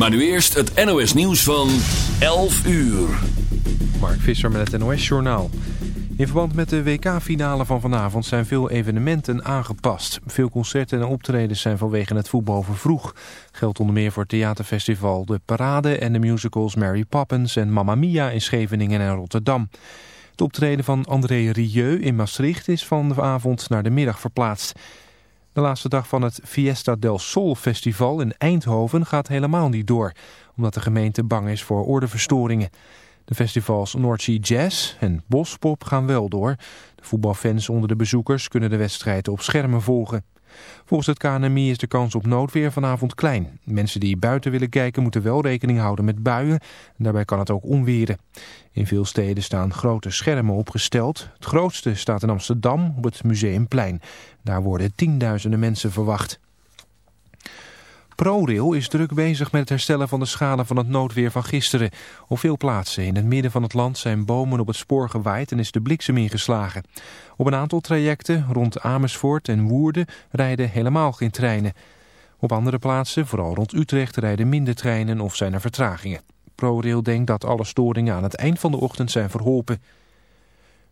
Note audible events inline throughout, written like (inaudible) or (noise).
Maar nu eerst het NOS nieuws van 11 uur. Mark Visser met het NOS Journaal. In verband met de WK-finale van vanavond zijn veel evenementen aangepast. Veel concerten en optredens zijn vanwege het voetbal vervroeg. Geldt onder meer voor het theaterfestival De Parade en de musicals Mary Poppins en Mamma Mia in Scheveningen en Rotterdam. Het optreden van André Rieu in Maastricht is van de avond naar de middag verplaatst. De laatste dag van het Fiesta del Sol festival in Eindhoven gaat helemaal niet door, omdat de gemeente bang is voor ordeverstoringen. De festivals Noordzee Jazz en Bospop gaan wel door. De voetbalfans onder de bezoekers kunnen de wedstrijden op schermen volgen. Volgens het KNMI is de kans op noodweer vanavond klein. Mensen die buiten willen kijken moeten wel rekening houden met buien. En daarbij kan het ook onweren. In veel steden staan grote schermen opgesteld. Het grootste staat in Amsterdam op het Museumplein. Daar worden tienduizenden mensen verwacht. ProRail is druk bezig met het herstellen van de schade van het noodweer van gisteren. Op veel plaatsen in het midden van het land zijn bomen op het spoor gewaaid en is de bliksem ingeslagen. Op een aantal trajecten rond Amersfoort en Woerden rijden helemaal geen treinen. Op andere plaatsen, vooral rond Utrecht, rijden minder treinen of zijn er vertragingen. ProRail denkt dat alle storingen aan het eind van de ochtend zijn verholpen.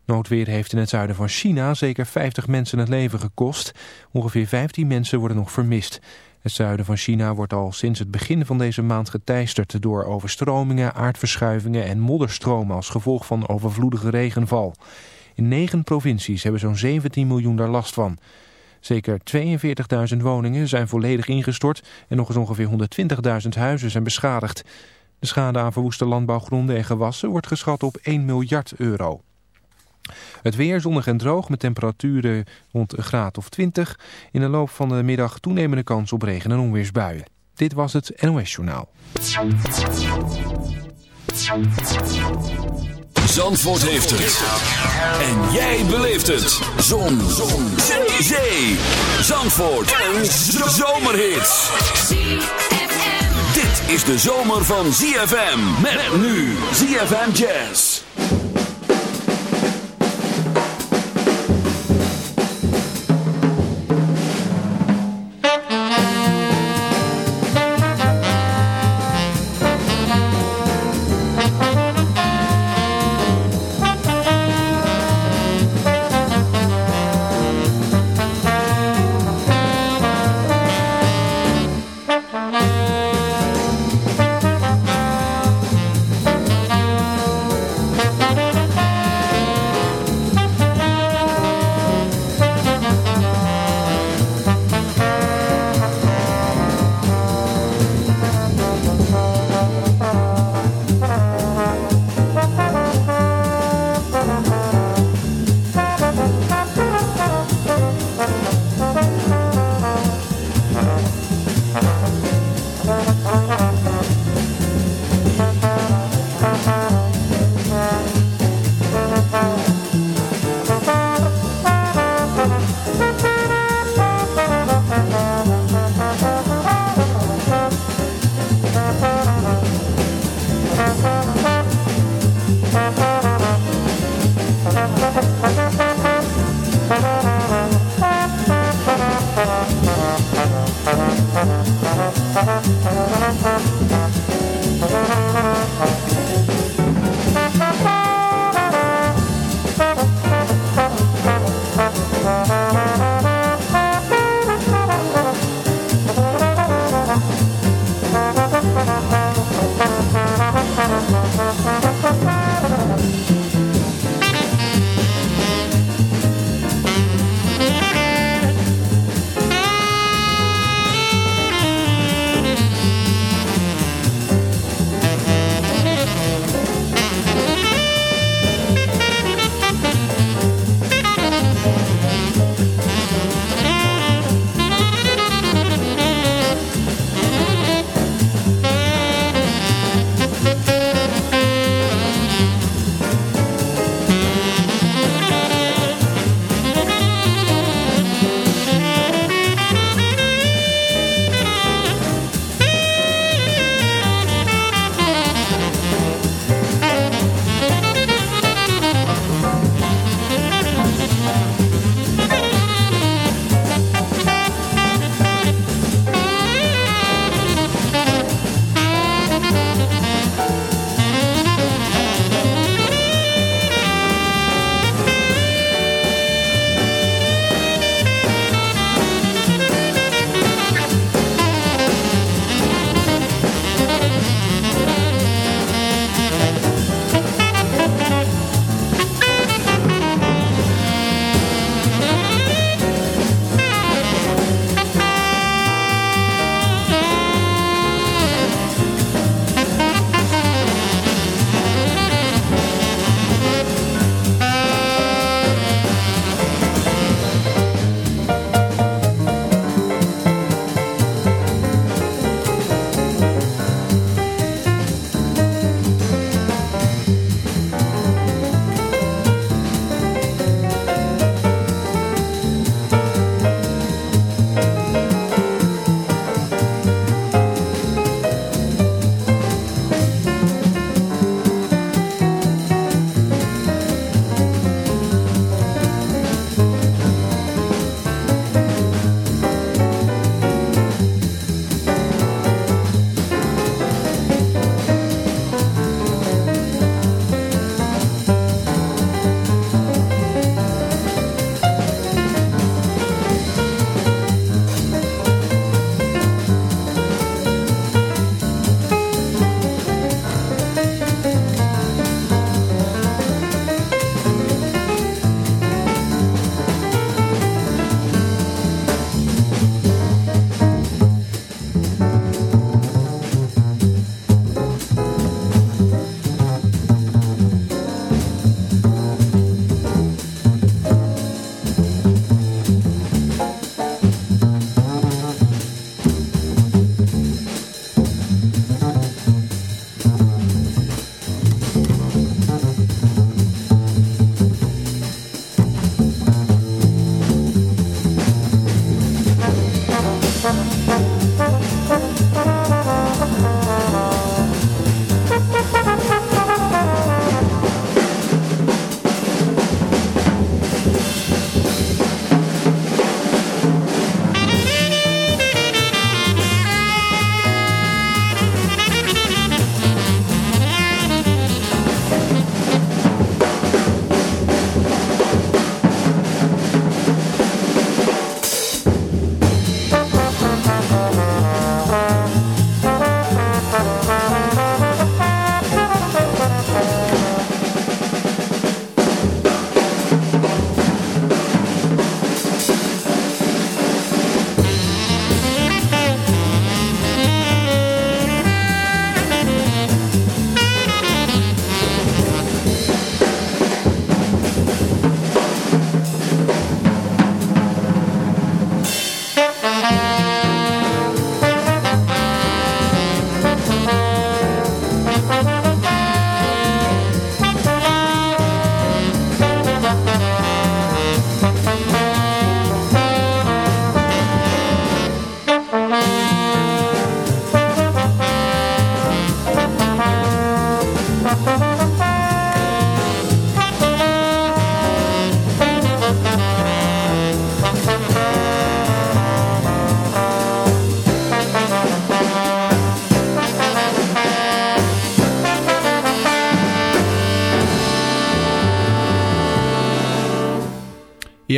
Noodweer heeft in het zuiden van China zeker 50 mensen het leven gekost. Ongeveer 15 mensen worden nog vermist. Het zuiden van China wordt al sinds het begin van deze maand geteisterd door overstromingen, aardverschuivingen en modderstromen als gevolg van overvloedige regenval. In negen provincies hebben zo'n 17 miljoen daar last van. Zeker 42.000 woningen zijn volledig ingestort en nog eens ongeveer 120.000 huizen zijn beschadigd. De schade aan verwoeste landbouwgronden en gewassen wordt geschat op 1 miljard euro. Het weer zonnig en droog met temperaturen rond een graad of 20. In de loop van de middag toenemende kans op regen- en onweersbuien. Dit was het NOS Journaal. Zandvoort heeft het. En jij beleeft het. Zon. Zon. Zee. Zandvoort. Een zomerhit. Dit is de zomer van ZFM. Met nu ZFM Jazz.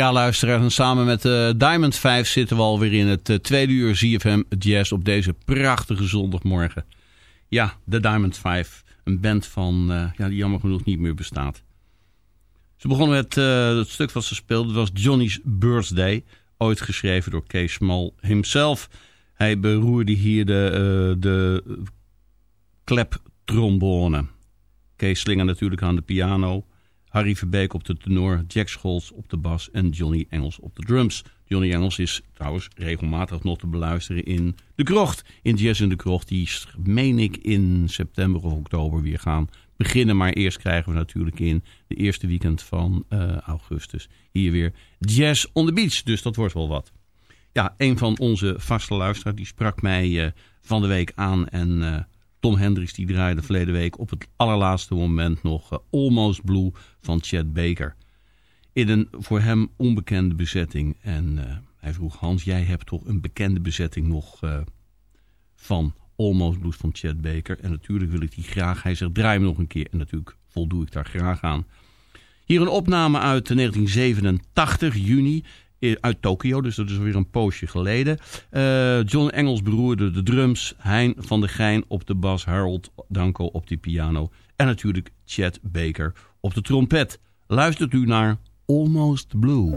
Ja, luisteraars. En samen met uh, Diamond 5 zitten we alweer in het uh, tweede uur ZFM Jazz op deze prachtige zondagmorgen. Ja, de Diamond 5. Een band van, uh, ja, die jammer genoeg niet meer bestaat. Ze begonnen met het stuk wat ze speelden. Dat was Johnny's Birthday. Ooit geschreven door Kees Small himself. Hij beroerde hier de, de kleptrombone. Kees Slinger natuurlijk aan de piano. Harry Verbeek op de tenor, Jack Scholz op de bas en Johnny Engels op de drums. Johnny Engels is trouwens regelmatig nog te beluisteren in De Krocht. In Jazz in De Krocht, die meen ik in september of oktober weer gaan beginnen. Maar eerst krijgen we natuurlijk in de eerste weekend van uh, augustus hier weer Jazz on the Beach. Dus dat wordt wel wat. Ja, een van onze vaste luisteraars die sprak mij uh, van de week aan en... Uh, Tom Hendricks die draaide verleden week op het allerlaatste moment nog uh, Almost Blue van Chad Baker. In een voor hem onbekende bezetting. En uh, hij vroeg, Hans, jij hebt toch een bekende bezetting nog uh, van Almost Blues van Chad Baker. En natuurlijk wil ik die graag. Hij zegt, draai me nog een keer. En natuurlijk voldoe ik daar graag aan. Hier een opname uit 1987, juni uit Tokio, dus dat is weer een poosje geleden. Uh, John Engels beroerde de drums, Hein van der Gein op de bas, Harold Danko op de piano en natuurlijk Chad Baker op de trompet. Luistert u naar Almost Blue.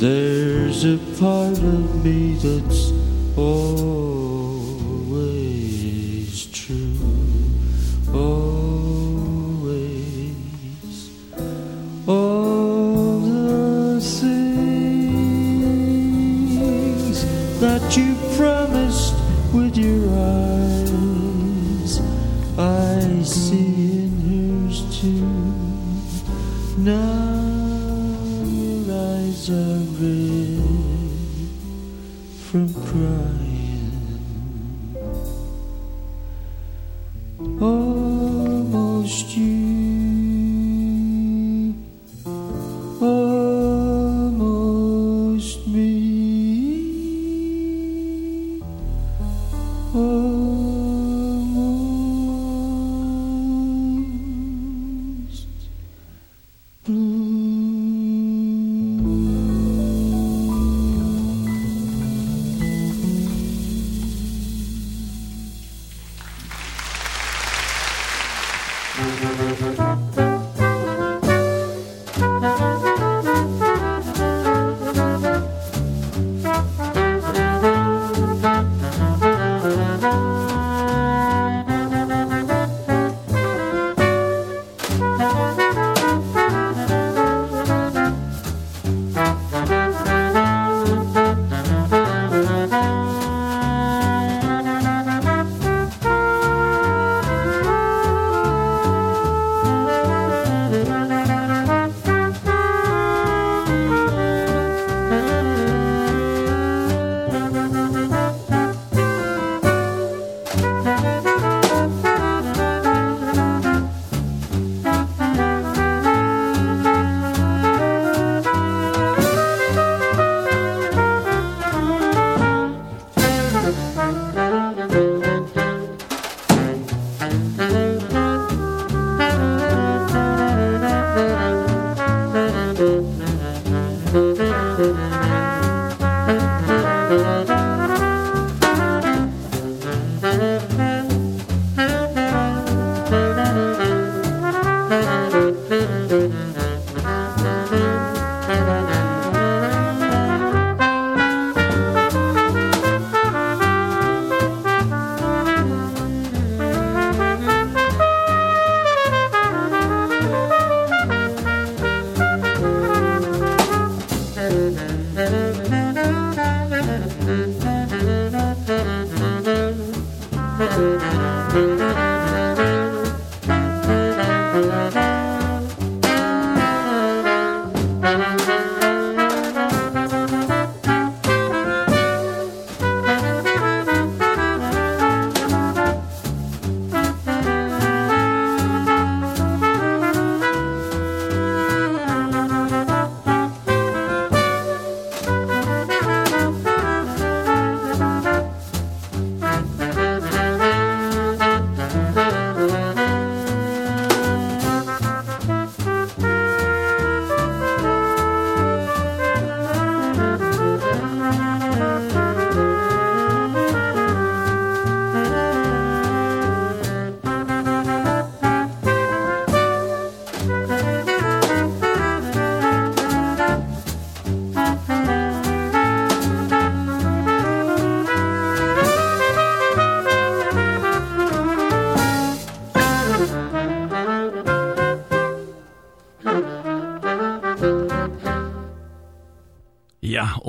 There's a part of me that's always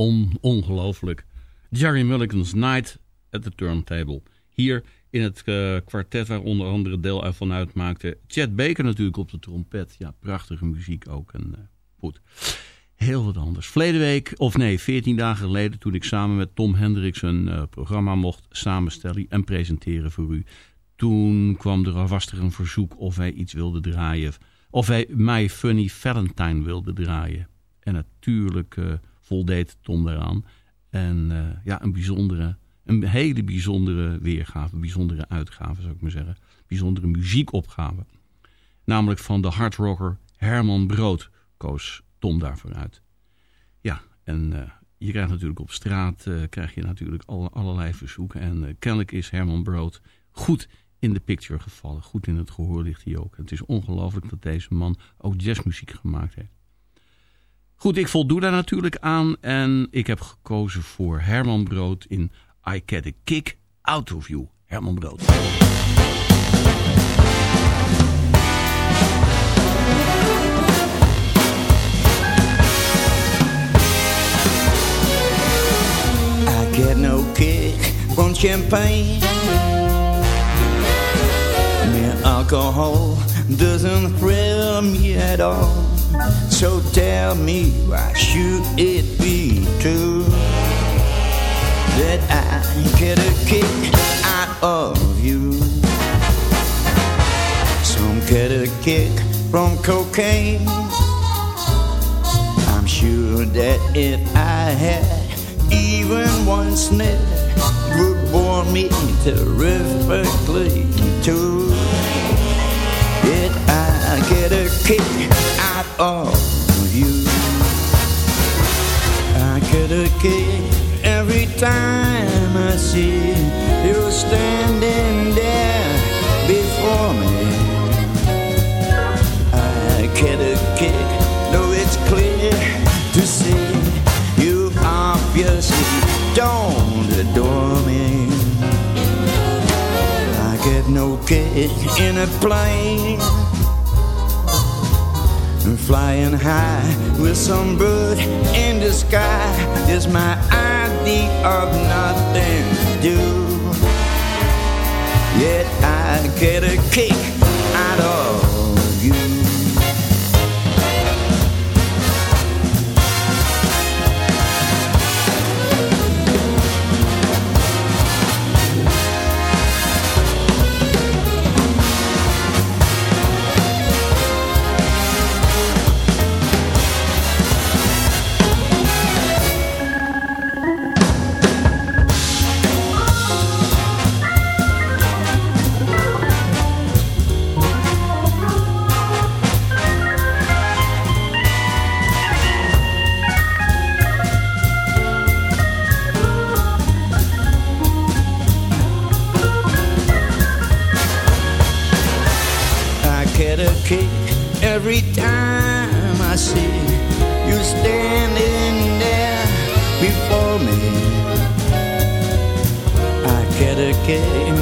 on, ongelooflijk. Jerry Mulligan's Night at the Turntable. Hier in het uh, kwartet waar onder andere deel van uitmaakte. Chad Baker natuurlijk op de trompet. Ja, prachtige muziek ook. En, uh, goed. Heel wat anders. Verleden week, of nee, 14 dagen geleden... toen ik samen met Tom Hendricks een uh, programma mocht samenstellen en presenteren voor u. Toen kwam er er een verzoek of wij iets wilden draaien. Of wij My Funny Valentine wilden draaien. En natuurlijk voldeed Tom daaraan. En uh, ja, een bijzondere, een hele bijzondere weergave, bijzondere uitgave zou ik maar zeggen. Bijzondere muziekopgave. Namelijk van de hardrocker Herman Brood koos Tom daarvoor uit. Ja, en uh, je krijgt natuurlijk op straat uh, krijg je natuurlijk alle, allerlei verzoeken. En kennelijk is Herman Brood goed in de picture gevallen. Goed in het gehoor ligt hij ook. Het is ongelooflijk dat deze man ook jazzmuziek gemaakt heeft. Goed, ik voldoe daar natuurlijk aan en ik heb gekozen voor Herman Brood in I Get a Kick Out of You. Herman Brood. I get no kick from champagne Mere alcohol doesn't thrill me at all So tell me why should it be true That I get a kick out of you? Some get a kick from cocaine. I'm sure that if I had even one sniff Would bore me terrifically too. Did I get a kick out of you. I get a kick every time I see you standing there before me. I get a kick, though it's clear to see you obviously don't adore me. I get no kick in a plane Flying high with some bird in the sky is my idea of nothing to do. Yet I get a kick out of get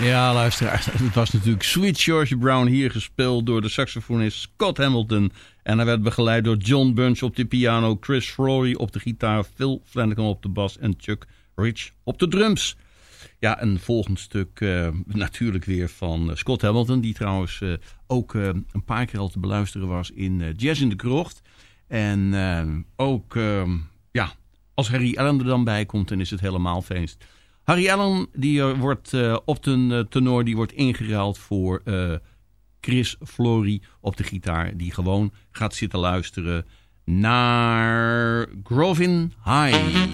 Ja, luisteraars. (laughs) Het was natuurlijk Sweet George Brown hier gespeeld door de saxofonist Scott Hamilton. En hij werd begeleid door John Bunch op de piano, Chris Flory op de gitaar, Phil Flanagan op de bas en Chuck Rich op de drums. Ja, een volgend stuk uh, natuurlijk weer van uh, Scott Hamilton, die trouwens uh, ook een paar keer al te beluisteren was in Jazz in de Krocht. En ook, ja, als Harry Allen er dan bij komt, dan is het helemaal feest. Harry Allen die uh, wordt uh, op de uh, tenor die wordt ingeruild voor Chris Flory op de gitaar. Die gewoon gaat zitten luisteren naar Grovin High.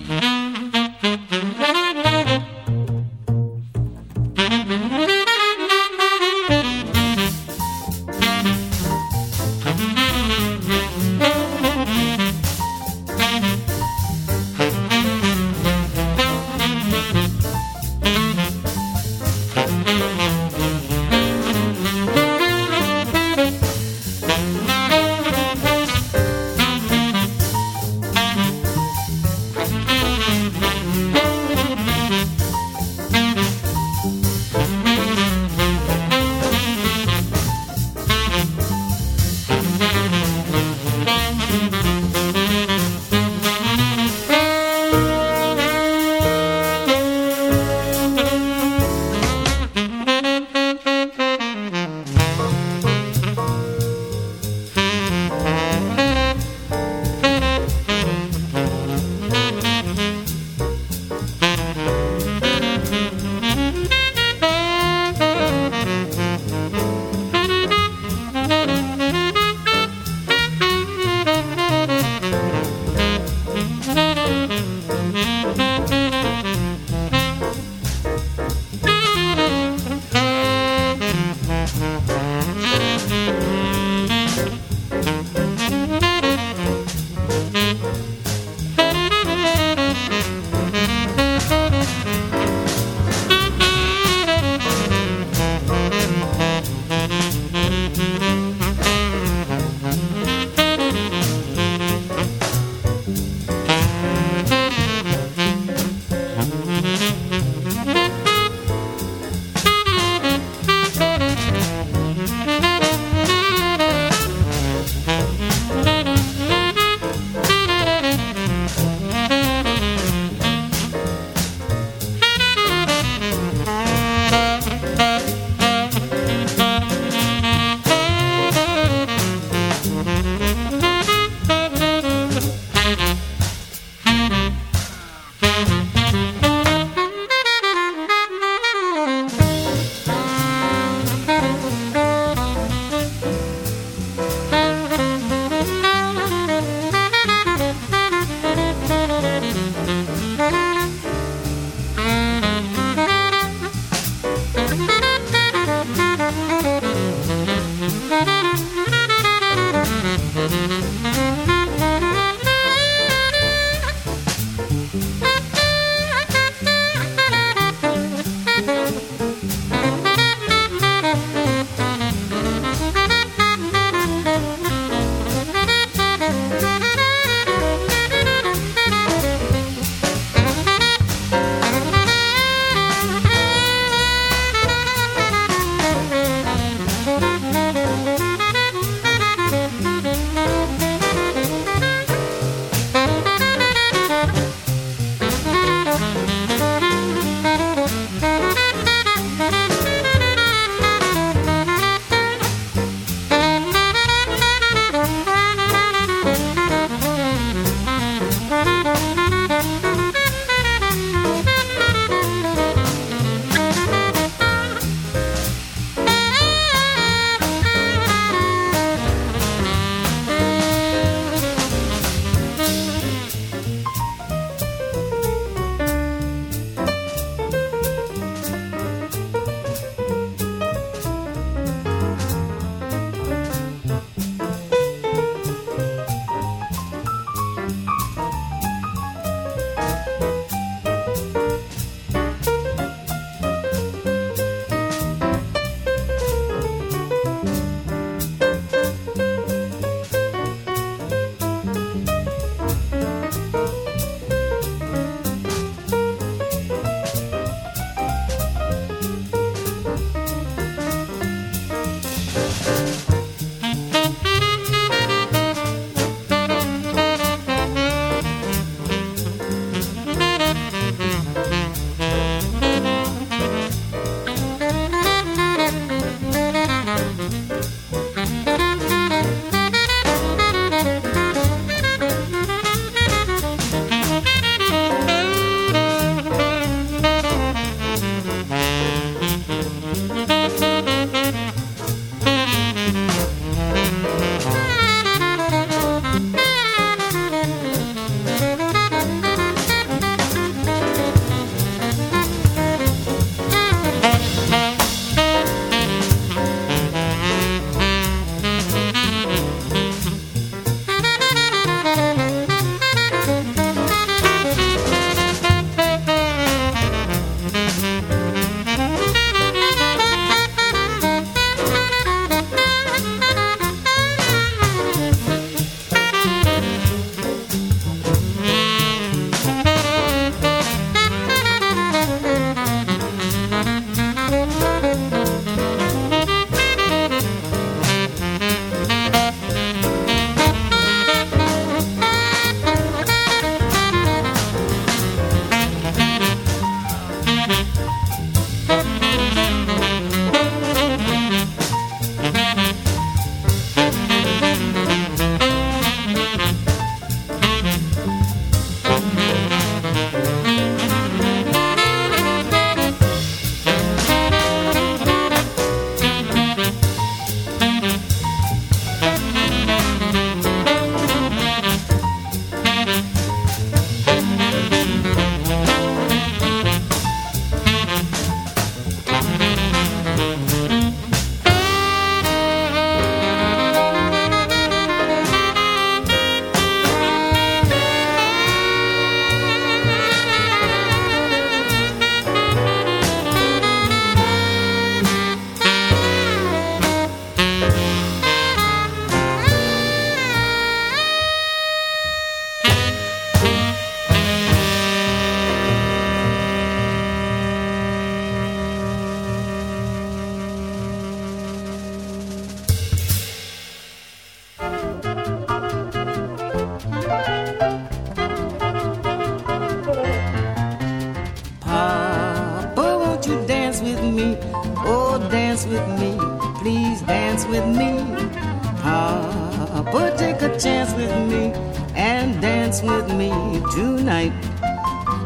Dance with me tonight.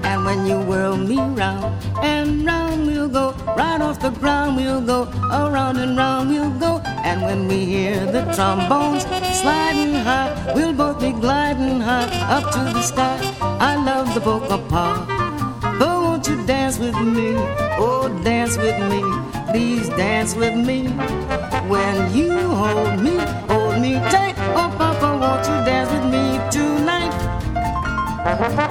And when you whirl me round and round, we'll go right off the ground. We'll go around and round, we'll go. And when we hear the trombones sliding high, we'll both be gliding high up to the sky. I love the polka pop. But won't you dance with me? Oh, dance with me. Please dance with me. When you hold me, hold me Thank (laughs) you.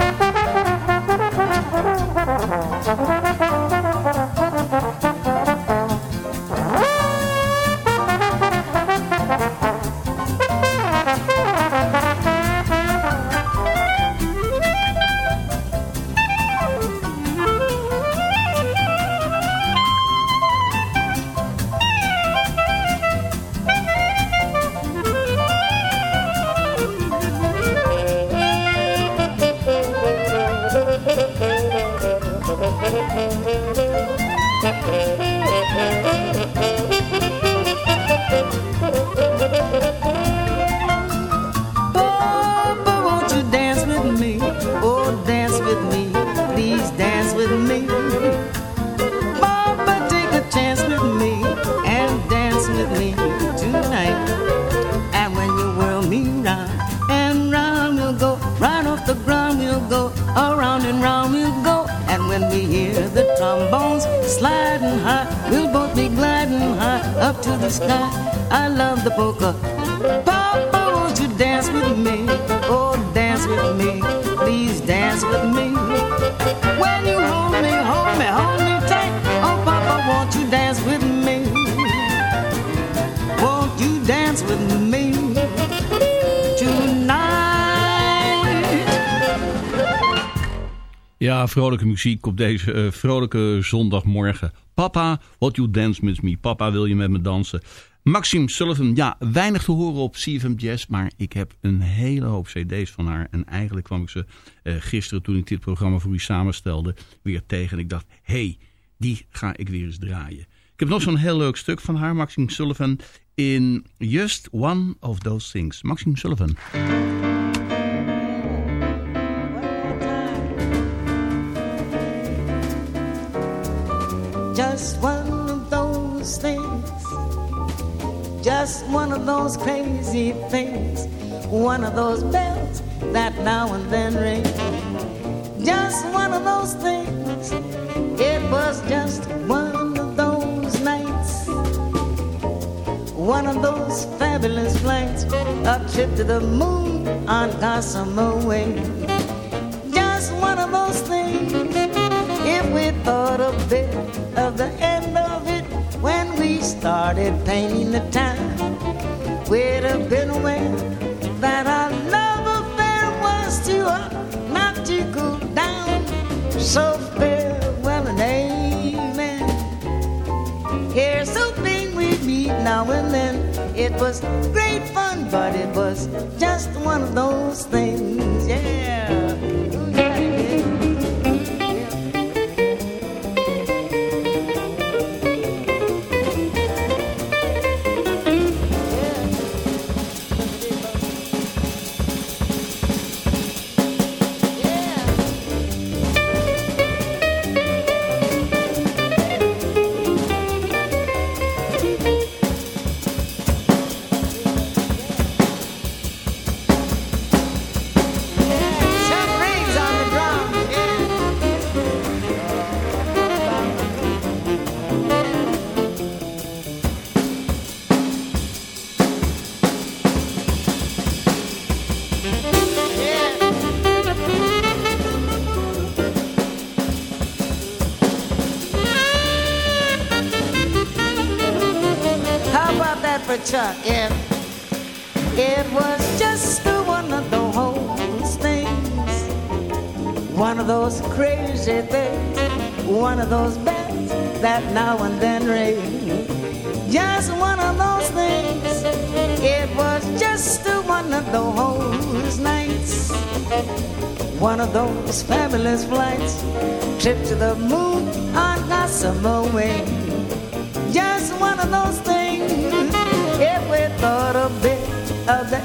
Gliding high up to the sky. I love the polka. Papa, won't you dance with me? Oh, dance with me. Please dance with me. When you hold me, hold me, hold me tight. Oh, Papa, won't you dance with me? Won't you dance with me Ja, vrolijke muziek op deze eh, vrolijke zondagmorgen. Papa, what you dance with me. Papa, wil je met me dansen? Maxime Sullivan, ja, weinig te horen op CFM Jazz, maar ik heb een hele hoop cd's van haar. En eigenlijk kwam ik ze eh, gisteren, toen ik dit programma voor u samenstelde, weer tegen. En ik dacht, hey, die ga ik weer eens draaien. Ik heb nog zo'n heel leuk stuk van haar, Maxime Sullivan, in Just One of Those Things. Maxime Sullivan. Just one of those things. Just one of those crazy things. One of those bells that now and then ring. Just one of those things. It was just one of those nights. One of those fabulous flights. A trip to the moon on Gossamer Wing. Just one of those things. If we thought a bit of the end of it when we started painting the town, we'd have been aware that our love affair was too hot not to cool down. So farewell and amen. Here's hoping we meet now and then. It was great fun, but it was just one of those things. That now and then rain. Just one of those things. It was just one of those nights. one of those fabulous flights, trip to the moon on gossamer wing. Just one of those things, if we thought a bit of the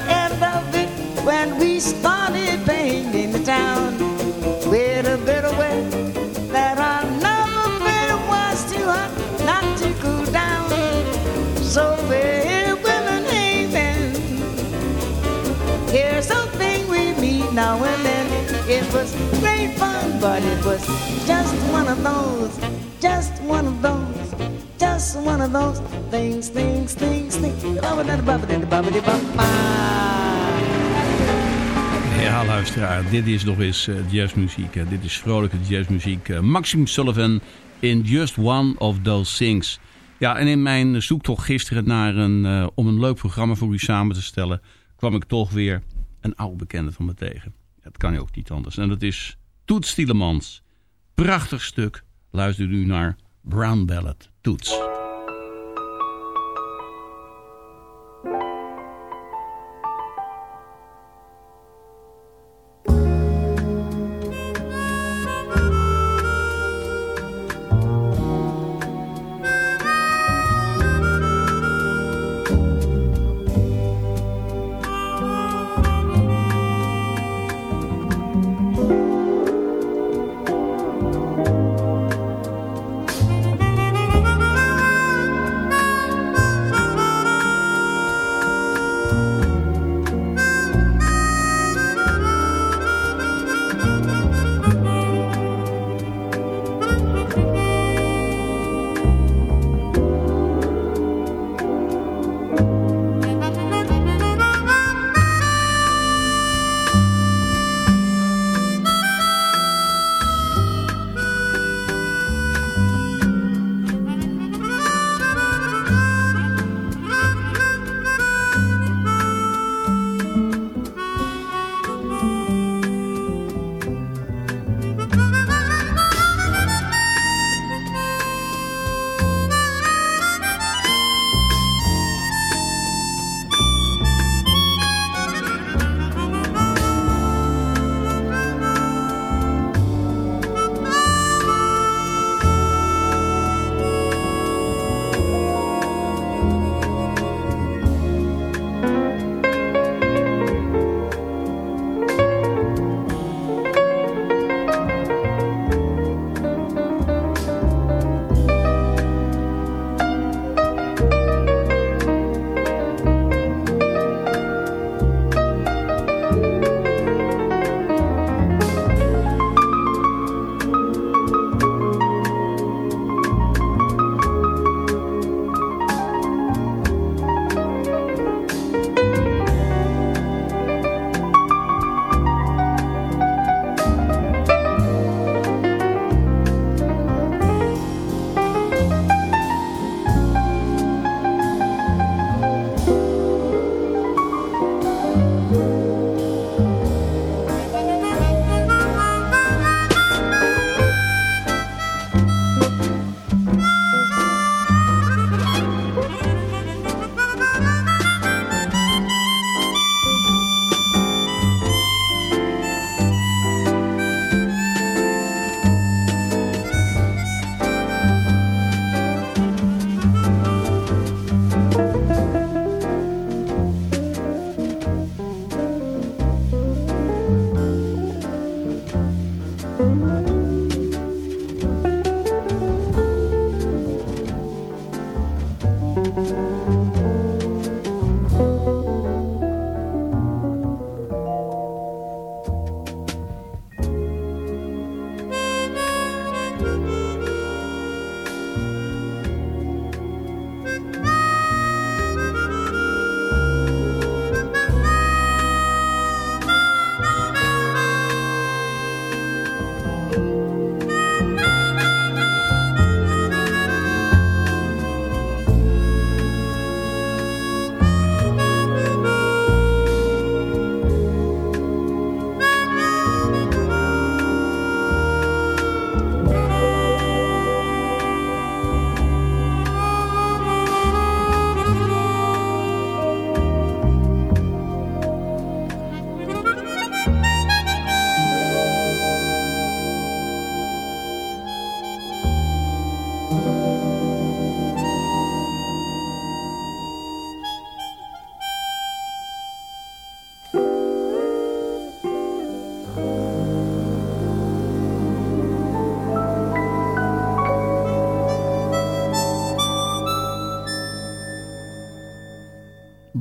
It was great fun, just one of those, just one of those, just one of those things, things, things, things. Ja, luisteraar, dit is nog eens uh, jazzmuziek. Dit is vrolijke jazzmuziek. Uh, Maxime Sullivan in Just One of Those Things. Ja, en in mijn zoektocht gisteren naar een, om een leuk programma voor u samen te stellen... kwam ik toch weer een oude bekende van me tegen. Dat kan ook niet anders. En dat is Toets Stielemans. Prachtig stuk. Luister u naar Brown Ballad. Toets.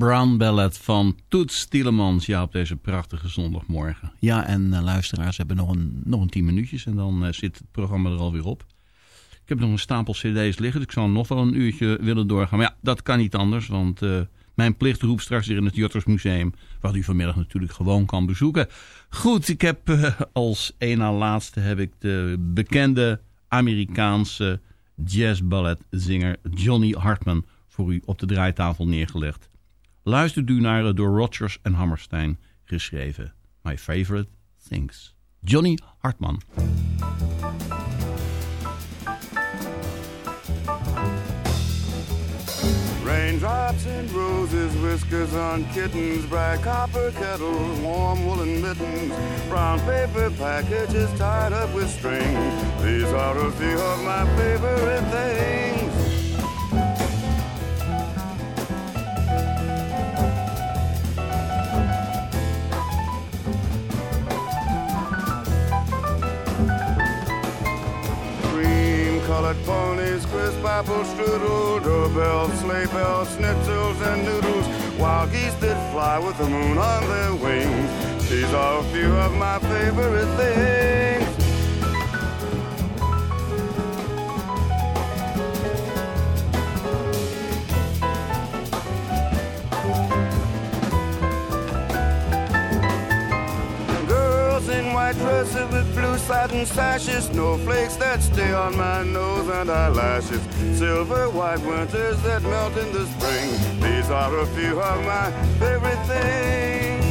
Brown Ballet van Toets Tielemans. Ja, op deze prachtige zondagmorgen. Ja, en uh, luisteraars hebben nog een, nog een tien minuutjes en dan uh, zit het programma er alweer op. Ik heb nog een stapel cd's liggen, dus ik zou nog wel een uurtje willen doorgaan. Maar ja, dat kan niet anders, want uh, mijn plicht roept straks weer in het Jutters Museum... wat u vanmiddag natuurlijk gewoon kan bezoeken. Goed, ik heb als een na laatste heb ik de bekende Amerikaanse jazzballetzinger Johnny Hartman... voor u op de draaitafel neergelegd. Luistert u naar het door Rodgers en Hammerstein geschreven My Favorite Things. Johnny Hartman. Raindrops and roses, whiskers on kittens, bright copper kettles, warm woolen mittens, brown paper packages tied up with string. These are a few of my favorite things. Ponies, crisp apple strudel, doorbells, sleigh bells, schnitzels, and noodles. Wild geese that fly with the moon on their wings. These are a few of my favorite things. White dresses with blue satin sashes, snowflakes that stay on my nose and eyelashes, silver white winters that melt in the spring. These are a few of my favorite things.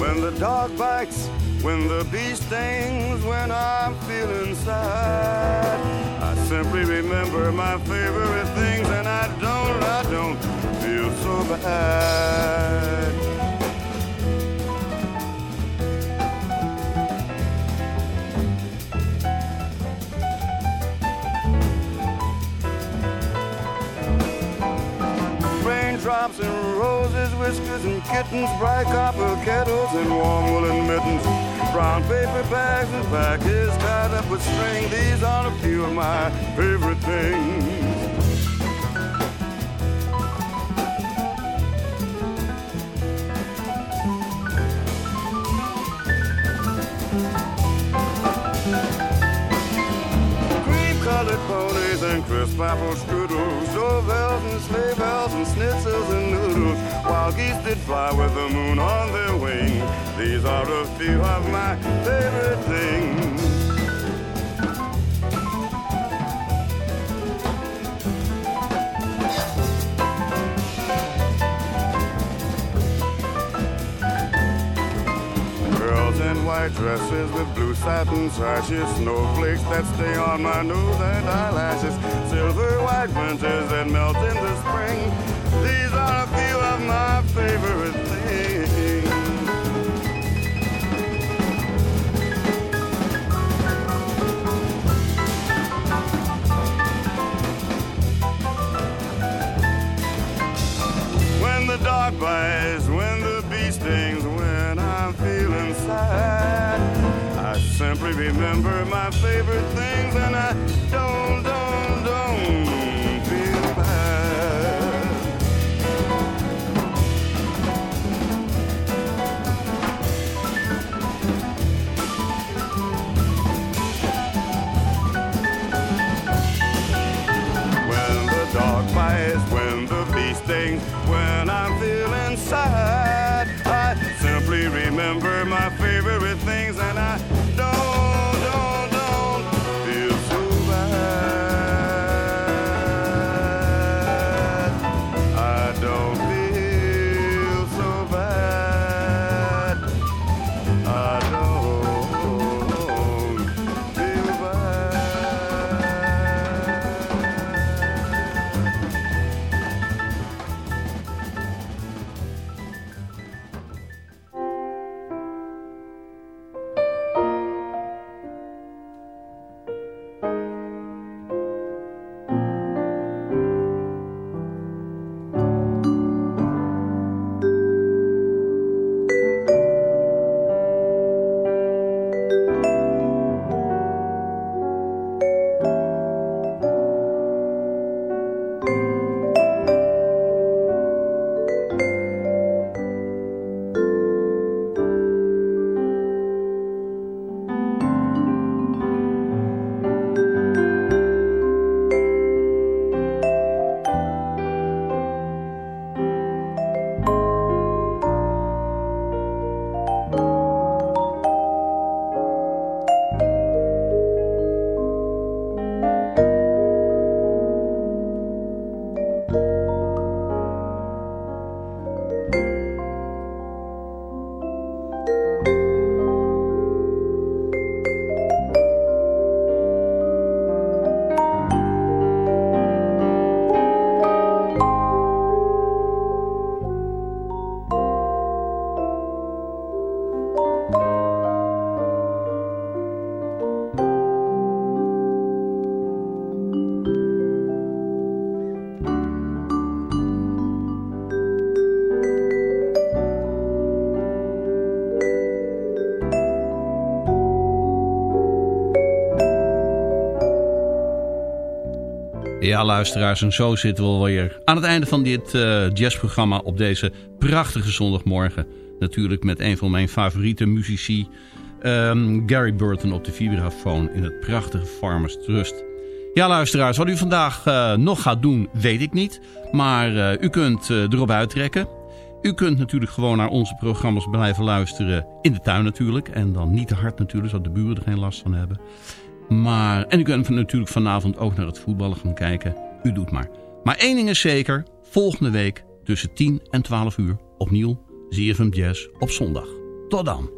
When the dog bites when the bee stings, when I'm feeling sad, I simply remember my favorite things, and I don't, I don't feel so bad. Raindrops and roses, whiskers and kittens, bright copper kettles and warm woolen mittens brown paper bags and packages tied up with string. These are a few of my favorite things. Cream-colored ponies and crisp apple strudels, doorbells and sleigh bells and schnitzels and noodles. Wild geese did fly with the moon on their wing. These are a few of my favorite things. White dresses with blue satin sashes, snowflakes that stay on my nose and eyelashes, silver white winters that melt in the spring. These are a few of my favorite things. When the dog bites, when sad, I simply remember my favorite things and I don't, Ja, luisteraars, en zo zitten we alweer aan het einde van dit uh, jazzprogramma op deze prachtige zondagmorgen. Natuurlijk met een van mijn favoriete muzici, um, Gary Burton op de vibrafoon in het prachtige Farmers Trust. Ja, luisteraars, wat u vandaag uh, nog gaat doen, weet ik niet. Maar uh, u kunt erop uittrekken. U kunt natuurlijk gewoon naar onze programma's blijven luisteren in de tuin natuurlijk. En dan niet te hard natuurlijk, zodat de buren er geen last van hebben. Maar, en u kunt natuurlijk vanavond ook naar het voetballen gaan kijken. U doet maar. Maar één ding is zeker. Volgende week tussen 10 en 12 uur opnieuw ZFM Jazz op zondag. Tot dan.